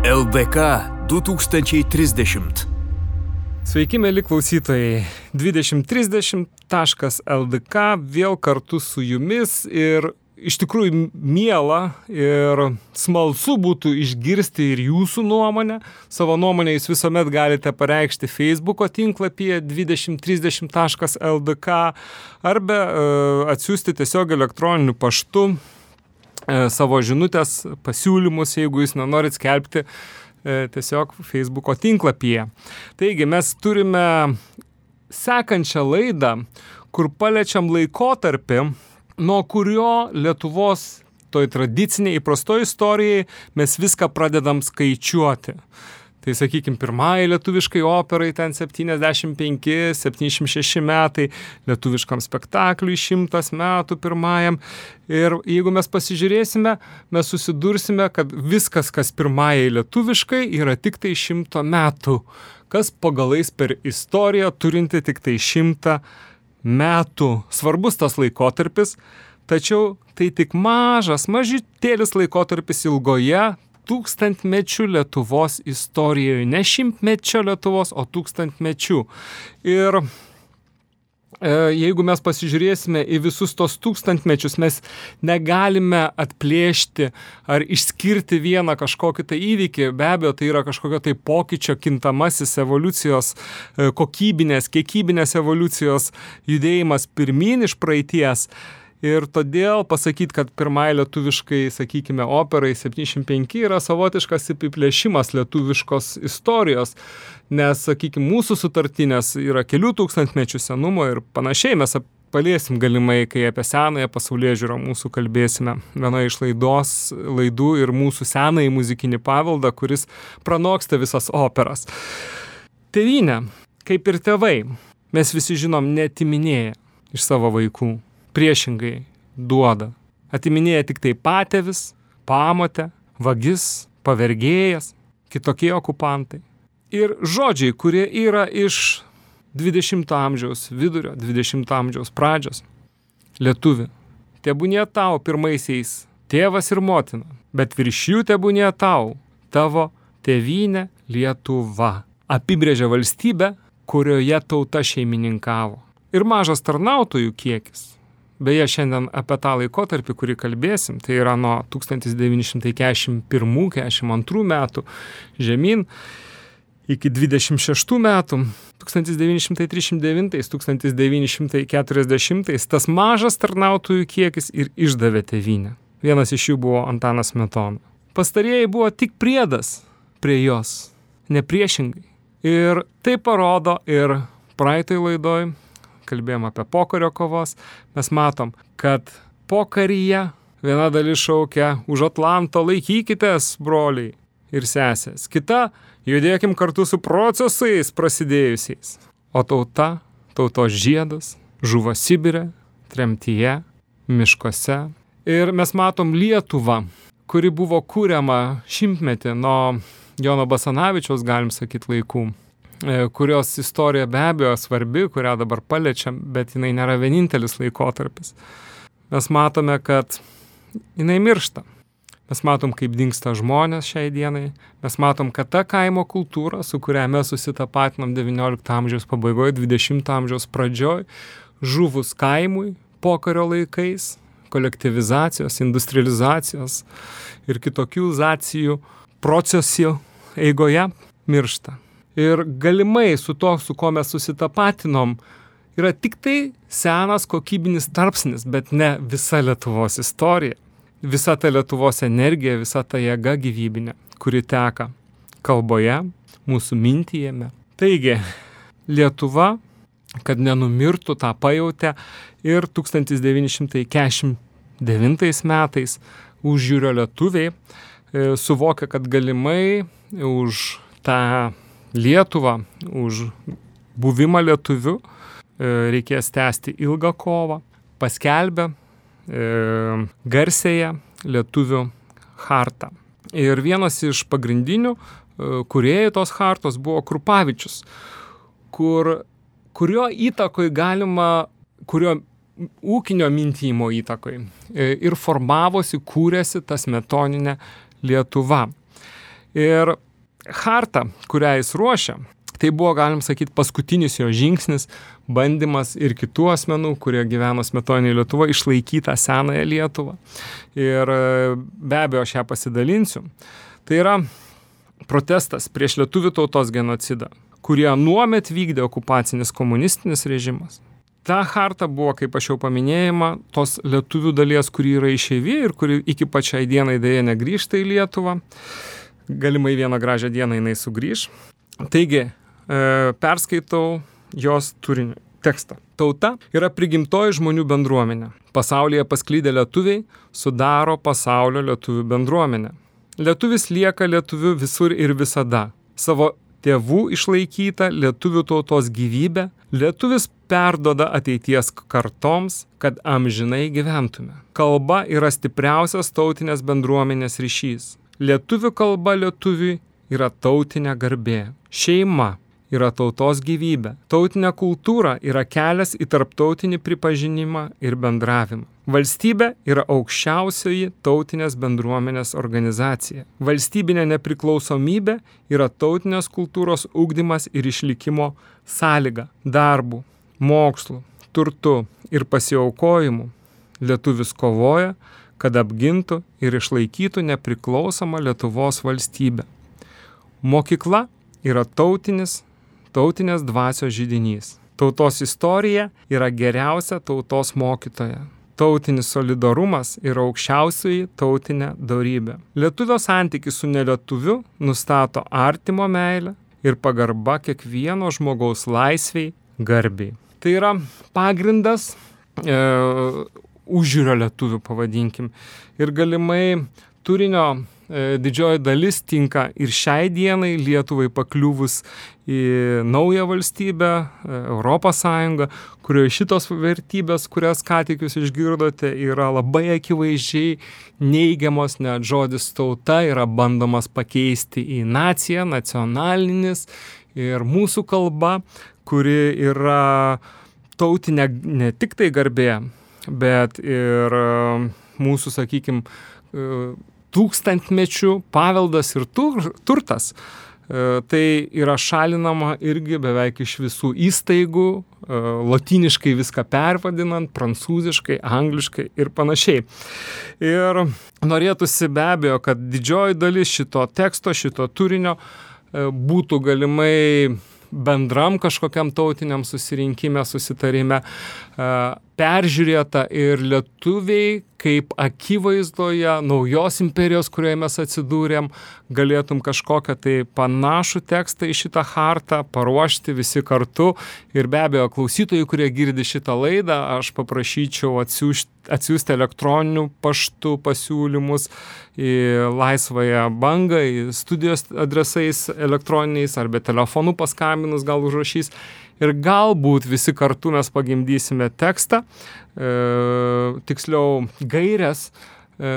LDK 2030. Sveiki, mėly klausytojai. 2030.ldk vėl kartu su jumis ir iš tikrųjų miela ir smalsu būtų išgirsti ir jūsų nuomonę. Savo nuomonę jūs visuomet galite pareikšti Facebook'o tinklapyje 2030.ldk arba uh, atsiųsti tiesiog elektroniniu paštu savo žinutės, pasiūlymus, jeigu jūs nenorit skelbti uh, tiesiog Facebook'o tinklapyje. Taigi mes turime sekančią laidą, kur paliečiam laikotarpį, nuo kurio Lietuvos toj tradiciniai įprastoj istorijai mes viską pradedam skaičiuoti. Tai sakykime, pirmąjį lietuviškai operai ten 75-76 metai, lietuviškam spektakliui 100 metų pirmajam. Ir jeigu mes pasižiūrėsime, mes susidursime, kad viskas, kas pirmąjį lietuviškai, yra tik tai 100 metų. Kas pagalais per istoriją turinti tik tai 100 metų. Svarbus tas laikotarpis, tačiau tai tik mažas, mažytėlis laikotarpis ilgoje tūkstantmečių Lietuvos istorijoje. Ne šimtmečio Lietuvos, o tūkstantmečių. Ir e, jeigu mes pasižiūrėsime į visus tos tūkstantmečius, mes negalime atplėšti ar išskirti vieną kažkokį tai įvykį. Be abejo, tai yra kažkokio tai pokyčio kintamasis evoliucijos, e, kokybinės, kiekybinės evoliucijos judėjimas pirmin iš praeities. Ir todėl pasakyti, kad pirmai lietuviškai, sakykime, operai 75 yra savotiškas apiplėšimas lietuviškos istorijos, nes, sakykime, mūsų sutartinės yra kelių tūkstantmečių senumo ir panašiai mes paliesim galimai, kai apie senąją pasaulyje žiūrą mūsų kalbėsime. Viena iš laidos laidų ir mūsų senąjį muzikinį paveldą, kuris pranoksta visas operas. Tevinė, kaip ir tėvai, mes visi žinom netiminėję iš savo vaikų priešingai duoda. Atiminėja tik tai patėvis, pamotė, vagis, pavergėjas, kitokie okupantai. Ir žodžiai, kurie yra iš 20 amžiaus vidurio, 20 amžiaus pradžios, lietuvi, tebūnė tau pirmaisiais tėvas ir motina, bet virš jų tebūnė tau tavo tėvynė Lietuva. Apibrėžia valstybę, kurioje tauta šeimininkavo. Ir mažas tarnautojų kiekis Beje, šiandien apie tą laikotarpį, kurį kalbėsim, tai yra nuo 1941-1942 metų žemyn iki 26 metų, 1939-1940 tas mažas tarnautojų kiekis ir išdavė tevinę. Vienas iš jų buvo Antanas Metona. Pastarieji buvo tik priedas prie jos, ne priešingai. Ir tai parodo ir praeitai laidoj kalbėjom apie pokario kovos, mes matom, kad pokaryje viena dalis šaukia už Atlanto laikykitės, broliai ir sesės. Kita, judėkim kartu su procesais prasidėjusiais. O tauta, tautos žiedas, žuvo Sibirė, tremtyje, miškuose. Ir mes matom Lietuvą, kuri buvo kūriama šimtmetį nuo Jono Basanavičiaus, galim sakyti, laikų. E, kurios istorija be abejo svarbi, kurią dabar paliečiam, bet jinai nėra vienintelis laikotarpis. Mes matome, kad jinai miršta. Mes matom, kaip dinksta žmonės šiai dienai. Mes matom, kad ta kaimo kultūra, su kuria mes susitapatinom XIX amžiaus pabaigoje, XX amžiaus pradžioj, žuvus kaimui pokario laikais, kolektivizacijos, industrializacijos ir kitokių zacijų procesijų eigoje miršta. Ir galimai su to, su kuo mes susitapatinom, yra tik tai senas kokybinis tarpsnis, bet ne visa Lietuvos istorija. Visa ta Lietuvos energija, visa ta jėga gyvybinė, kuri teka kalboje, mūsų mintyjame. Taigi, Lietuva, kad nenumirtų, tą pajutė ir 1949 metais užžiūrio lietuviai e, suvokia, kad galimai už tą Lietuvą, už buvimą lietuviu, e, reikės tęsti ilgą kovą, paskelbė e, garsėje lietuvių hartą. Ir vienas iš pagrindinių e, kuriejų tos hartos buvo Krupavičius, kur, kurio įtakoj galima, kurio ūkinio mintymo įtakoj ir formavosi, kūrėsi tas metoninė Lietuva. Ir harta, kurią jis ruošia, tai buvo, galim sakyti, paskutinis jo žingsnis, bandymas ir kitų asmenų, kurie gyveno smetonėje Lietuvoje, išlaikyti tą senąją Lietuvą. Ir e, be abejo, aš ją pasidalinsiu. Tai yra protestas prieš lietuvių tautos genocidą, kurie nuomet vykdė okupacinis komunistinis režimas. Ta harta buvo, kaip aš jau paminėjimą, tos lietuvių dalies, kuri yra išėvė ir kuri iki pačiai dienai dėja negrįžta į Lietuvą. Galimai vieną gražią dieną jinai sugrįž. Taigi, e, perskaitau jos turinį tekstą. Tauta yra prigimtoji žmonių bendruomenė. Pasaulyje pasklydę lietuviai sudaro pasaulio lietuvių bendruomenę. Lietuvis lieka lietuviu visur ir visada. Savo tėvų išlaikyta lietuvių tautos gyvybė, lietuvis perdoda ateities kartoms, kad amžinai gyventume. Kalba yra stipriausias tautinės bendruomenės ryšys. Lietuvių kalba lietuviui yra tautinė garbė. Šeima yra tautos gyvybė. Tautinė kultūra yra kelias į tarptautinį pripažinimą ir bendravimą. Valstybė yra aukščiausioji tautinės bendruomenės organizacija. Valstybinė nepriklausomybė yra tautinės kultūros ugdymas ir išlikimo sąlyga darbų, mokslų, turtų ir pasiaukojimu. Lietuvis kovoja, kad apgintų ir išlaikytų nepriklausomą Lietuvos valstybę. Mokykla yra tautinis, tautinės dvasios žydinys. Tautos istorija yra geriausia tautos mokytoja tautinis solidarumas yra aukščiausioji tautinė darybė. Lietuvio santykis su nelietuviu nustato artimo meilę ir pagarba kiekvieno žmogaus laisviai, garbiai. Tai yra pagrindas e, užžiūrio lietuvių, pavadinkim. Ir galimai turinio E, didžioji dalis tinka ir šiai dienai Lietuvai pakliuvus į naują valstybę, e, Europos Sąjungą, kurioje šitos vertybės, kurias ką tik jūs išgirdote, yra labai akivaizdžiai neigiamos, net žodis tauta yra bandomas pakeisti į naciją, nacionalinis ir mūsų kalba, kuri yra tautinė ne tik tai garbė, bet ir e, mūsų, sakykime, tūkstantmečių paveldas ir tur, turtas. E, tai yra šalinama irgi beveik iš visų įstaigų, e, latiniškai viską pervadinant, prancūziškai, angliškai ir panašiai. Ir norėtųsi be abejo, kad didžioji dalis šito teksto, šito turinio e, būtų galimai bendram kažkokiam tautiniam susirinkime, susitarime peržiūrėta ir lietuviai kaip akivaizdoje naujos imperijos, kurioje mes atsidūrėm, galėtum kažkokią tai panašų tekstą į šitą hartą paruošti visi kartu. Ir be abejo, klausytojai, kurie girdi šitą laidą, aš paprašyčiau atsiųsti, atsiųsti elektroniniu paštu pasiūlymus į laisvąją bangą, į studijos adresais elektroniniais arba telefonu paskambinus gal užrašys ir galbūt visi kartu mes pagimdysime tekstą, e, tiksliau gairias, e,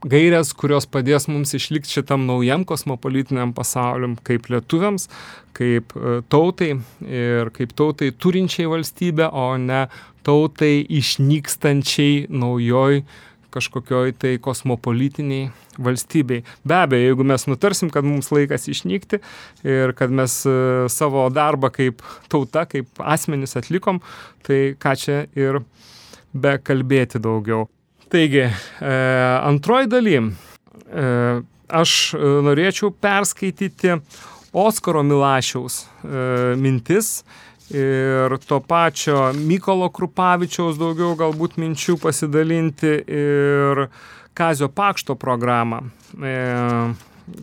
gairias, kurios padės mums išlikti šitam naujam kosmopolitiniam pasauliam, kaip lietuviams, kaip e, tautai ir kaip tautai turinčiai valstybę, o ne tautai išnykstančiai naujoj kažkokioj tai kosmopolitiniai valstybei. Be abejo, jeigu mes nutarsim, kad mums laikas išnykti ir kad mes e, savo darbą kaip tauta, kaip asmenys atlikom, tai ką čia ir be kalbėti daugiau. Taigi, e, antroji daly e, aš norėčiau perskaityti Oskaro Milašiaus mintis ir to pačio Mykolo Krupavičiaus daugiau galbūt minčių pasidalinti ir Kazio Pakšto programą, e,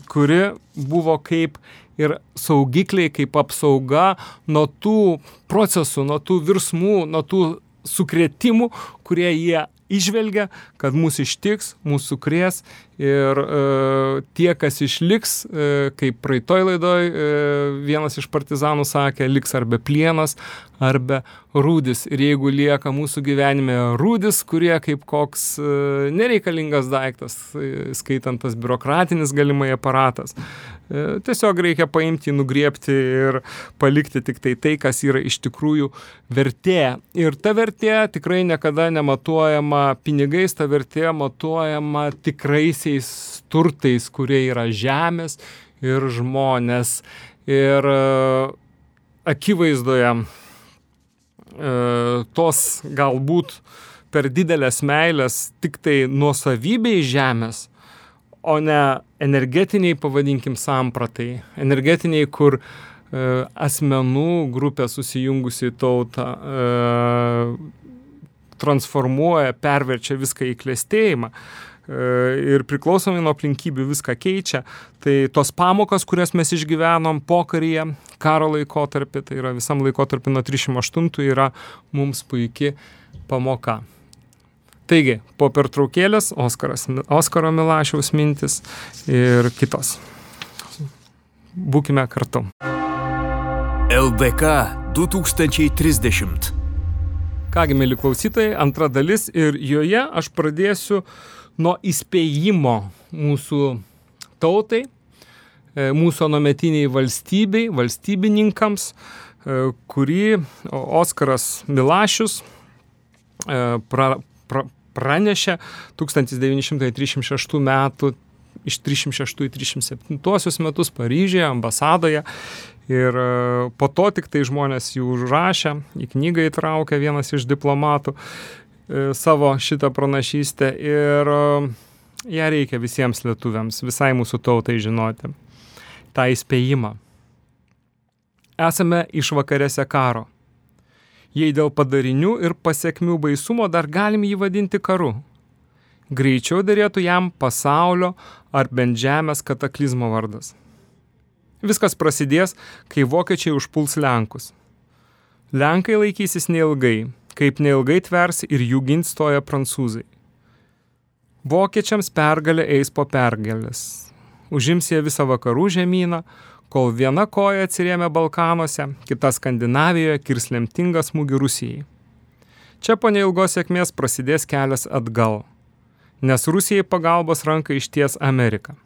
kuri buvo kaip ir saugikliai, kaip apsauga nuo tų procesų, nuo tų virsmų, nuo tų sukretimų, kurie jie išvelgia, kad mūsų ištiks, mūsų kries ir e, tie, kas išliks, e, kaip praeitoj laidoj e, vienas iš partizanų sakė, liks arba plienas, arba rūdis. Ir jeigu lieka mūsų gyvenime rūdis, kurie kaip koks e, nereikalingas daiktas, e, skaitant tas biurokratinis galimai aparatas, tiesiog reikia paimti, nugriepti ir palikti tik tai tai, kas yra iš tikrųjų vertė. Ir ta vertė tikrai niekada nematuojama pinigais, ta vertė matuojama tikraisiais turtais, kurie yra žemės ir žmonės. Ir e, akivaizdoje e, tos galbūt per didelės meilės tik tai nuosavybei žemės, o ne energetiniai, pavadinkim, sampratai. Energetiniai, kur e, asmenų grupė susijungusi į tautą e, transformuoja, perverčia viską į klėstėjimą. E, ir priklausomai nuo aplinkybių viską keičia. Tai tos pamokos, kurias mes išgyvenom pokaryje, karo laikotarpį, tai yra visam laikotarpį nuo 308 yra mums puikia pamoka. Taigi, po pertraukėlės Oskaras, Oskaro Milašiaus mintis ir kitos. Būkime kartu. LDK 2030. Kągi, mėly klausytojai, antra dalis ir joje aš pradėsiu nuo įspėjimo mūsų tautai, e, mūsų anometiniai valstybei, valstybininkams, e, kurį Oskaras Milašius e, pra, pra, pranešė 1936 metų iš 306-307 metus Paryžėje, ambasadoje. Ir po to tik tai žmonės jų užrašė, į knygą įtraukė vienas iš diplomatų. E, savo šitą pranašystę ir e, ją reikia visiems lietuviams, visai mūsų tautai žinoti. Ta įspėjimą. Esame išvakarėse karo. Jei dėl padarinių ir pasiekmių baisumo dar galim jį vadinti karu. Greičiau dėrėtų jam pasaulio ar bent žemės kataklizmo vardas. Viskas prasidės, kai vokiečiai užpuls Lenkus. Lenkai laikysis neilgai, kaip neilgai tvers ir jų gint stoja prancūzai. Vokiečiams pergalė eis po pergalės. Užims jie visą vakarų žemyną, kol viena koja atsiriemė Balkanuose, kita Skandinavijoje kirs lemtingą smūgį Rusijai. Čia po neilgos sėkmės prasidės kelias atgal, nes Rusijai pagalbos ranką išties Amerika.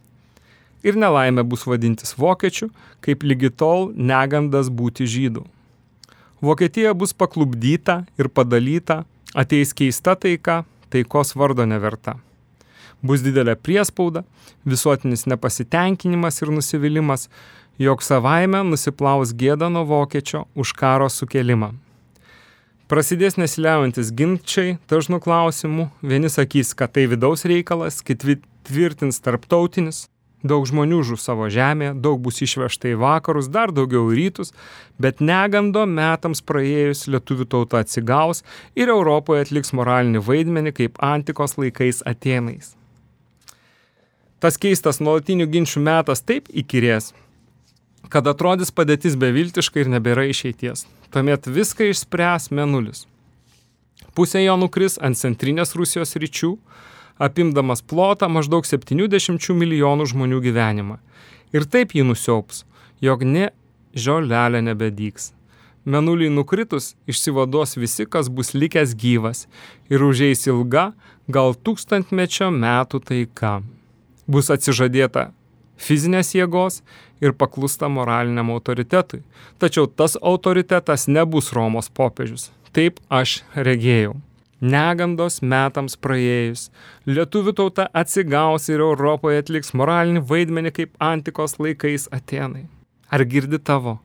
Ir nelaimė bus vadintis vokiečių, kaip lygi tol negandas būti žydų. Vokietija bus paklubdyta ir padalyta, ateis keista taika, taikos vardo neverta. Bus didelė priespauda, visuotinis nepasitenkinimas ir nusivylimas, jog savaime nusiplaus gėda nuo vokiečio už karo sukelimą. Prasidės nesiliaujantis ginčiai dažnų klausimų, vieni sakys, kad tai vidaus reikalas, kiti tvirtins tarptautinis, Daug žmonių žus savo žemėje, daug bus išvežta į vakarus, dar daugiau į rytus, bet negando metams praėjus lietuvių tauta atsigaus ir Europoje atliks moralinį vaidmenį kaip antikos laikais Atenais. Tas keistas nuolatinių ginčių metas taip įkirės, kad atrodys padėtis beviltiška ir nebėra išeities. Tuomet viską išspręs menulis. Pusė jo nukris ant centrinės Rusijos ryčių, apimdamas plotą maždaug 70 milijonų žmonių gyvenimą. Ir taip jį nusiaups, jog ne žiolelė nebedyks. Menuliai nukritus išsivaduos visi, kas bus likęs gyvas ir užeis ilga, gal tūkstantmečio metų taika. Bus atsižadėta fizinės jėgos ir paklusta moraliniam autoritetui. Tačiau tas autoritetas nebus Romos popiežius. Taip aš regėjau negandos metams praėjus, lietuvių tauta atsigaus ir Europoje atliks moralinį vaidmenį kaip antikos laikais Atenai. Ar girdi tavo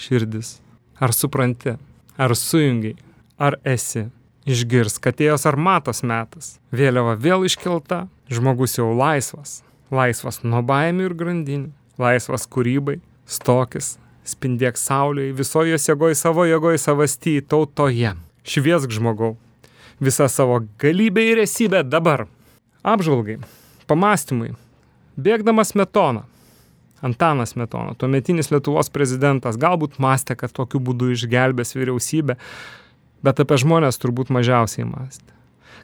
širdis? Ar supranti? Ar sujungiai? Ar esi? Išgirs, kad ėjos ar matos metas. Vėliava vėl iškelta, žmogus jau laisvas. Laisvas nuo baimių ir grandinių. Laisvas kūrybai, stokis, spindėk saulėje, visoje jėgoje savo jėgoje savasty tautoje. Šviesk žmogau, visą savo galybę ir esybę dabar. Apžvalgai, pamastymui, bėgdamas metona. Antanas Metona, tuometinis Lietuvos prezidentas, galbūt mąstė, kad tokiu būdu išgelbės vyriausybę, bet apie žmonės turbūt mažiausiai mąstė.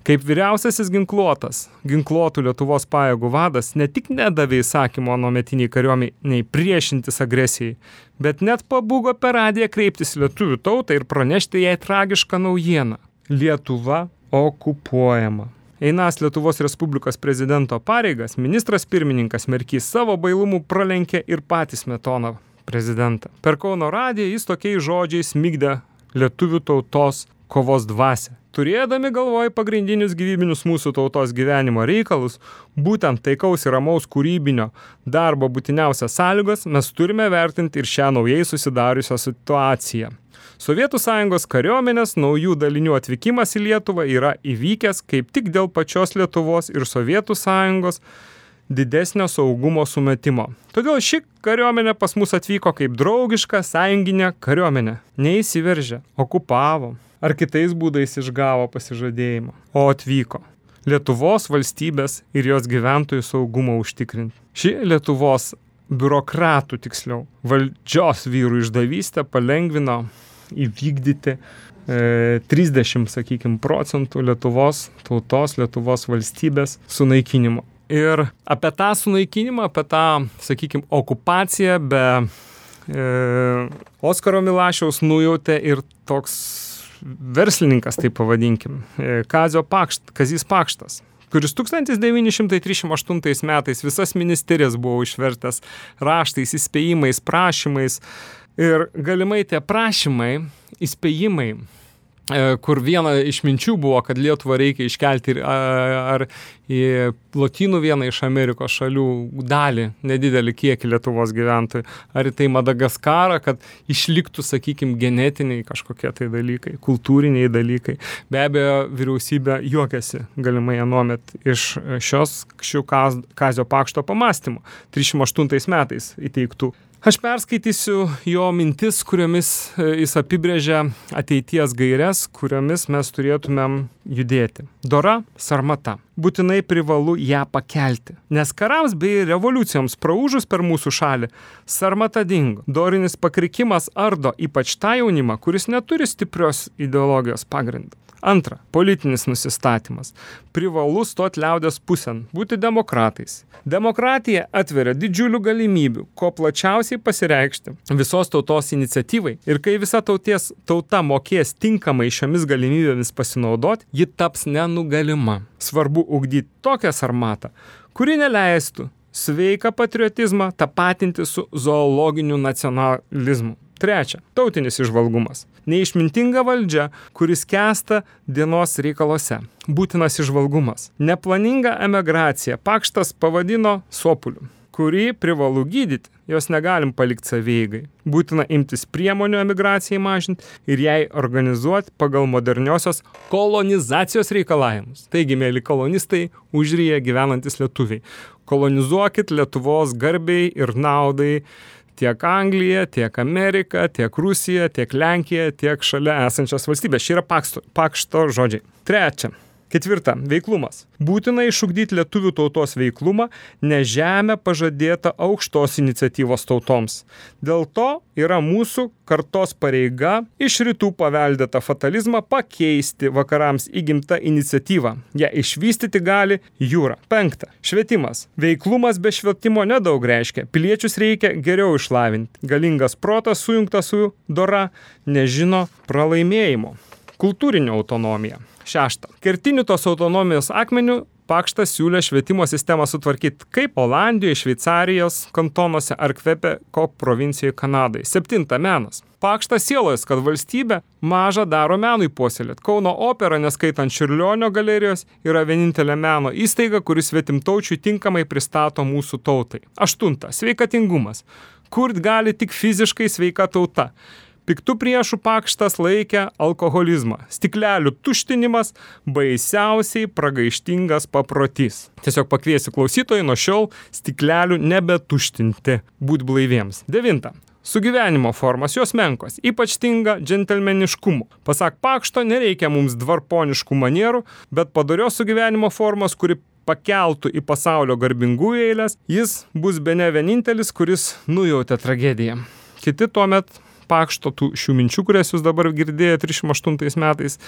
Kaip vyriausiasis ginkluotas, ginkluotų Lietuvos pajėgų vadas ne tik nedavė įsakymo nuometiniai kariuomeniai priešintis agresijai, bet net pabūgo per radiją kreiptis lietuvių tautą ir pranešti jai tragišką naujieną. Lietuva okupuojama. Einas Lietuvos Respublikos prezidento pareigas, ministras pirmininkas Merkys savo bailumų pralenkė ir patys Metoną prezidentą. Per Kauno radiją jis tokiais žodžiais mygdė lietuvių tautos kovos dvasę. Turėdami galvoj pagrindinius gyvybinius mūsų tautos gyvenimo reikalus, būtent taikaus ir ramaus kūrybinio darbo būtiniausias sąlygas, mes turime vertinti ir šią naujai susidariusią situaciją. Sovietų sąjungos kariuomenės naujų dalinių atvykimas į Lietuvą yra įvykęs kaip tik dėl pačios Lietuvos ir Sovietų sąjungos didesnio saugumo sumetimo. Todėl ši kariuomenė pas mus atvyko kaip draugiška sąjunginė kariuomenė. Neįsiveržė, okupavo, ar kitais būdais išgavo pasižadėjimą, o atvyko. Lietuvos valstybės ir jos gyventojų saugumo užtikrinti. Ši Lietuvos biurokratų tiksliau valdžios vyrų išdavystę palengvino įvykdyti e, 30, sakykime, procentų Lietuvos tautos, Lietuvos valstybės sunaikinimo. Ir apie tą sunaikinimą, apie tą, sakykime, okupaciją be e, Oskaro Milašiaus nujautė ir toks verslininkas, taip pavadinkim, e, Kazio Pakšt, Kazys Pakštas kuris 1938 metais visas ministerijas buvo išvertęs raštais, įspėjimais, prašymais. Ir galimai tie prašymai, įspėjimai kur viena iš minčių buvo, kad Lietuvą reikia iškelti ar į Lotynų vieną iš Amerikos šalių dalį, nedidelį kiekį Lietuvos gyventojų, ar į tai Madagaskarą, kad išliktų, sakykime, genetiniai kažkokie tai dalykai, kultūriniai dalykai. Be abejo, vyriausybė juokiasi galimai anuomet iš šios šių Kazio Pakšto pamastymų 38 metais įteiktų. Aš perskaitysiu jo mintis, kuriomis e, jis apibrėžia ateities gairias, kuriomis mes turėtumėm judėti. Dora sarmata. Būtinai privalu ją pakelti. Nes karams bei revoliucijoms praužus per mūsų šalį, sarmata dingo. Dorinis pakrikimas ardo ypač tą jaunimą, kuris neturi stiprios ideologijos pagrindą. Antra, politinis nusistatymas. Privalu stoti liaudės pusėn, būti demokratais. Demokratija atveria didžiulių galimybių, ko plačiausiai pasireikšti visos tautos iniciatyvai. Ir kai visa tauties tauta mokės tinkamai šiomis galimybėmis pasinaudoti, ji taps nenugalima. Svarbu ugdyti tokią sarmatą, kuri neleistų sveiką patriotizmą tapatinti su zoologiniu nacionalizmu. Trečia - tautinis išvalgumas. Neišmintinga valdžia, kuris kesta dienos reikaluose. Būtinas išvalgumas. Neplaninga emigracija pakštas pavadino sopuliu kurį privalu gydyti, jos negalim palikti savygai. Būtina imtis priemonių emigracijai mažinti ir jai organizuoti pagal moderniosios kolonizacijos reikalavimus. Taigi, mėly kolonistai, užryje gyvenantis lietuviai, kolonizuokit Lietuvos garbiai ir naudai tiek Anglija, tiek Amerika, tiek Rusija, tiek Lenkija, tiek šalia esančios valstybės. Šie yra pakšto, pakšto žodžiai. Trečia. Ketvirta - veiklumas. Būtina išugdyti lietuvių tautos veiklumą, ne žemę pažadėta aukštos iniciatyvos tautoms. Dėl to yra mūsų kartos pareiga iš rytų paveldėtą fatalizmą pakeisti vakarams įgimtą iniciatyvą. Ja išvystyti gali jūra. Penkta. Švietimas. Veiklumas be švietimo nedaug reiškia. Piliečius reikia geriau išlavinti. Galingas protas sujungtas su dora nežino pralaimėjimo. Kultūrinė autonomija. Šešta. Kertinių tos autonomijos akmenių Pakštas siūlė švietimo sistemą sutvarkyti kaip Olandijoje, Šveicarijos kantonuose ar Kvepeko provincijoje Kanadai. Septinta menas. Pakštas sielojas, kad valstybė mažą daro menui puoselėt. Kauno opera, neskaitant Čiurlionio galerijos, yra vienintelė meno įstaiga, kuris svetimtaučiui tinkamai pristato mūsų tautai. Aštunta. Sveikatingumas. Kurt gali tik fiziškai sveika tauta. Piktų priešų pakštas laikė alkoholizmą. Stiklelių tuštinimas baisiausiai pragaištingas paprotys. Tiesiog pakviesiu klausytojai nuo šiol stiklelių nebetuštinti, būt blaiviems. Devinta. Sugyvenimo formos jos menkos, ypač tinga džentelmeniškumu. Pasak pakšto, nereikia mums dvarponiškų manierų, bet padarios sugyvenimo formos, kuri pakeltų į pasaulio garbingųjų eilės, jis bus be ne vienintelis, kuris nujautė tragediją. Kiti tuomet pakšto tų šių minčių, kurias jūs dabar girdėjote 38 metais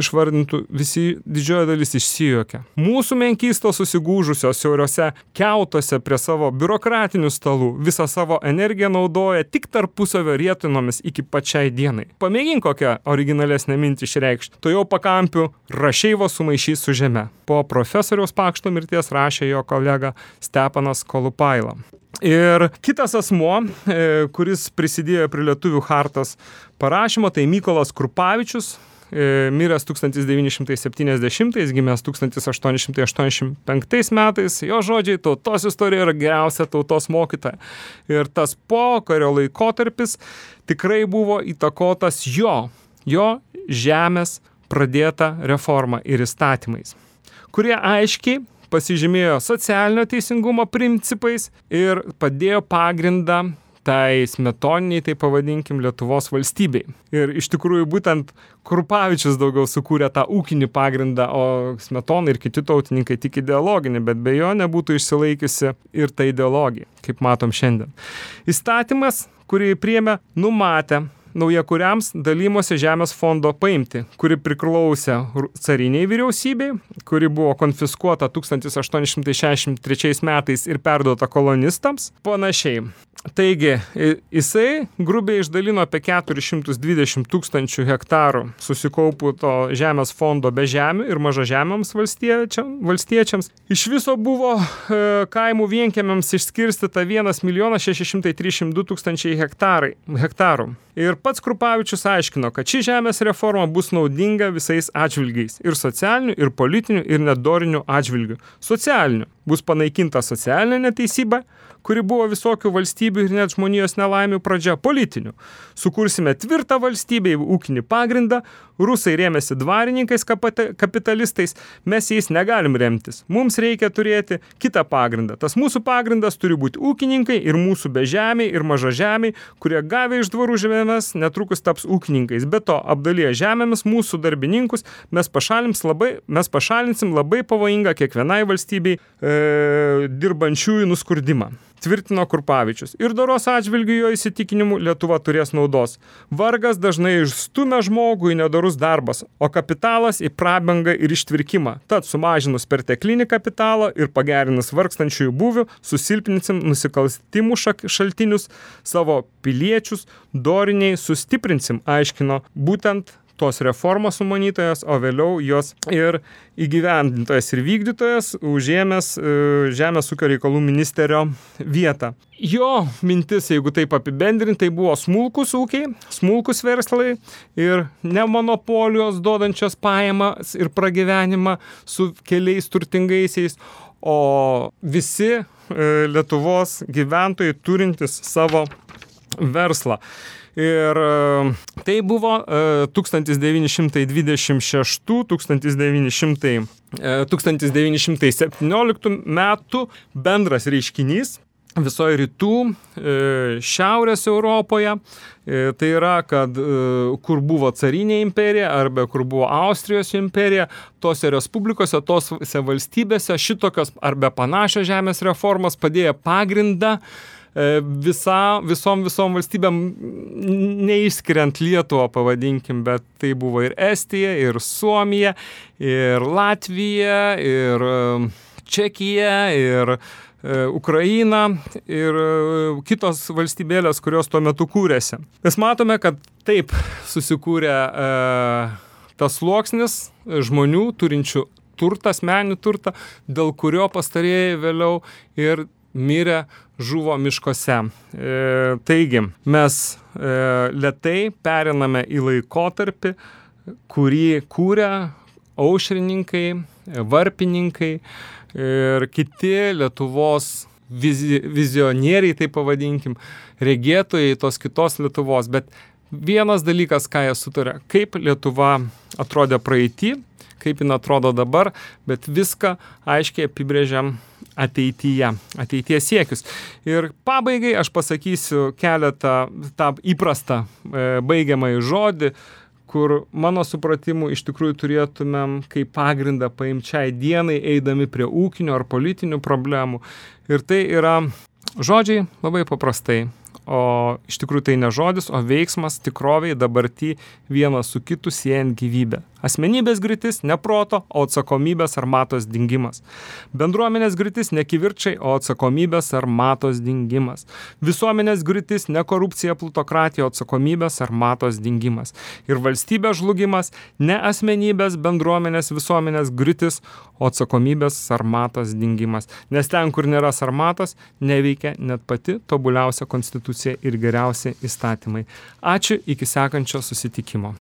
išvardintų, visi didžioji dalis išsijokia. Mūsų menkystos susigūžusios siauriose keutose prie savo biurokratinių stalų visą savo energiją naudoja tik tarpusavio rietinomis iki pačiai dienai. Pamėgink kokią originalesnę mintį išreikšti. To jau pakampių rašyvo sumaišys su žeme. Po profesoriaus pakšto mirties rašė jo kolega Stepanas Kolupaila. Ir kitas asmo, e, kuris prisidėjo prie Lietuvių hartos parašymo, tai Mykolas Krupavičius, e, miręs 1970, gimęs 1885 metais, jo žodžiai tautos istorija yra geriausia tautos mokytoja. Ir tas pokario laikotarpis tikrai buvo įtakotas jo, jo žemės pradėta reforma ir įstatymais, kurie aiškiai pasižymėjo socialinio teisingumo principais ir padėjo pagrindą tai smetoniniai, tai pavadinkim, Lietuvos valstybei. Ir iš tikrųjų būtent Krupavičius daugiau sukūrė tą ūkinį pagrindą, o smetonai ir kiti tautininkai tik ideologinį, bet be jo nebūtų išsilaikiusi ir ta ideologija, kaip matom šiandien. Įstatymas, kurį priemė, numatė naujakuriams dalymosi žemės fondo paimti, kuri priklausė cariniai vyriausybei, kuri buvo konfiskuota 1863 metais ir perduota kolonistams. Panašiai. Taigi, jisai grubiai išdalino apie 420 tūkstančių hektarų susikauputo žemės fondo be žemių ir mažažemiams valstiečiams. valstiečiams. Iš viso buvo e, kaimų vienkiamiams išskirstyta 1 milijonas 632 tūkstančiai hektarų. Pats Krupavičius aiškino, kad ši žemės reforma bus naudinga visais atžvilgiais - ir socialiniu, ir politiniu, ir nedoriniu atžvilgiu. Socialiniu bus panaikinta socialinė neteisybė, kuri buvo visokių valstybių ir net žmonijos nelaimių pradžia politinių. Sukursime tvirtą valstybę į ūkinį pagrindą, rusai rėmėsi dvarininkais kapitalistais, mes jais negalim remtis. Mums reikia turėti kitą pagrindą. Tas mūsų pagrindas turi būti ūkininkai ir mūsų bežemiai ir mažažemiai, kurie gavę iš dvarų žemės netrukus taps ūkininkais. Be to, apdalyje žemėmis mūsų darbininkus mes, labai, mes pašalinsim labai pavojingą kiekvienai valstybei e, dirbančiųjų nuskurdimą tvirtino Kurpavičius. Ir doros atžvilgių jo įsitikinimu Lietuva turės naudos. Vargas dažnai išstumia žmogų į nedorus darbas, o kapitalas į prabangą ir ištvirkimą. Tad sumažinus perteklinį kapitalą ir pagerinus vargstančiųjų būvių, susilpninsim nusikalstimų šaltinius, savo piliečius, doriniai sustiprinsim, aiškino būtent tos reformos sumanytojas, o vėliau jos ir įgyvendintojas ir vykdytojas, užėmęs e, Žemės ūkio reikalų ministerio vietą. Jo mintis, jeigu taip apibendrinti, tai buvo smulkus ūkiai, smulkus verslai ir ne monopolijos duodančios pajamas ir pragyvenimą su keliais turtingaisiais, o visi e, Lietuvos gyventojai turintys savo verslą. Ir e, tai buvo 1926-1917 e, metų bendras reiškinys visoje rytų, e, šiaurės Europoje. Tai yra, kad kur buvo carinė imperija arba kur buvo Austrijos imperija, tose respublikose, tose valstybėse šitokios arba panašios žemės reformos padėjo pagrindą uh, E, visa, visom, visom valstybėm, neišskiriant Lietuvą, pavadinkim, bet tai buvo ir Estija, ir Suomija, ir Latvija, ir e, Čekija, ir e, Ukraina ir kitos valstybėlės, kurios tuo metu kūrėsi. Mes matome, kad taip susikūrė e, tas sluoksnis žmonių turinčių turtą, asmenį turtą, dėl kurio pastarėjai vėliau ir mirė žuvo miškuose. E, taigi, mes e, lietai periname į laikotarpį, kurį kūrė aušrininkai, varpininkai ir kiti Lietuvos vizi, vizionieriai, tai pavadinkim, regėtojai tos kitos Lietuvos. Bet vienas dalykas, ką jie sutarė, kaip Lietuva atrodė praeitį, kaip jin atrodo dabar, bet viską aiškiai apibrėžiam ateityje, ateities siekius. Ir pabaigai aš pasakysiu keletą tą įprastą e, baigiamąjį žodį, kur mano supratimu iš tikrųjų turėtumėm kaip pagrindą paimti šiai dienai, eidami prie ūkinių ar politinių problemų. Ir tai yra žodžiai labai paprastai o iš tikrųjų tai ne žodis, o veiksmas tikroviai dabartį vienas su kitu siejant gyvybę. Asmenybės gritis - ne proto, o atsakomybės ar matos dingimas. Bendruomenės gritis - ne kivirčiai, o atsakomybės ar matos dingimas. Visuomenės gritis - ne korupcija, plutokratija, o atsakomybės ar matos dingimas. Ir valstybės žlugimas - ne asmenybės, bendruomenės, visuomenės gritis, o atsakomybės sarmatos dingimas. Nes ten, kur nėra sarmatos, neveikia net pati tobuliausia konstitucija ir geriausi įstatymai. Ačiū, iki sekančio susitikimo.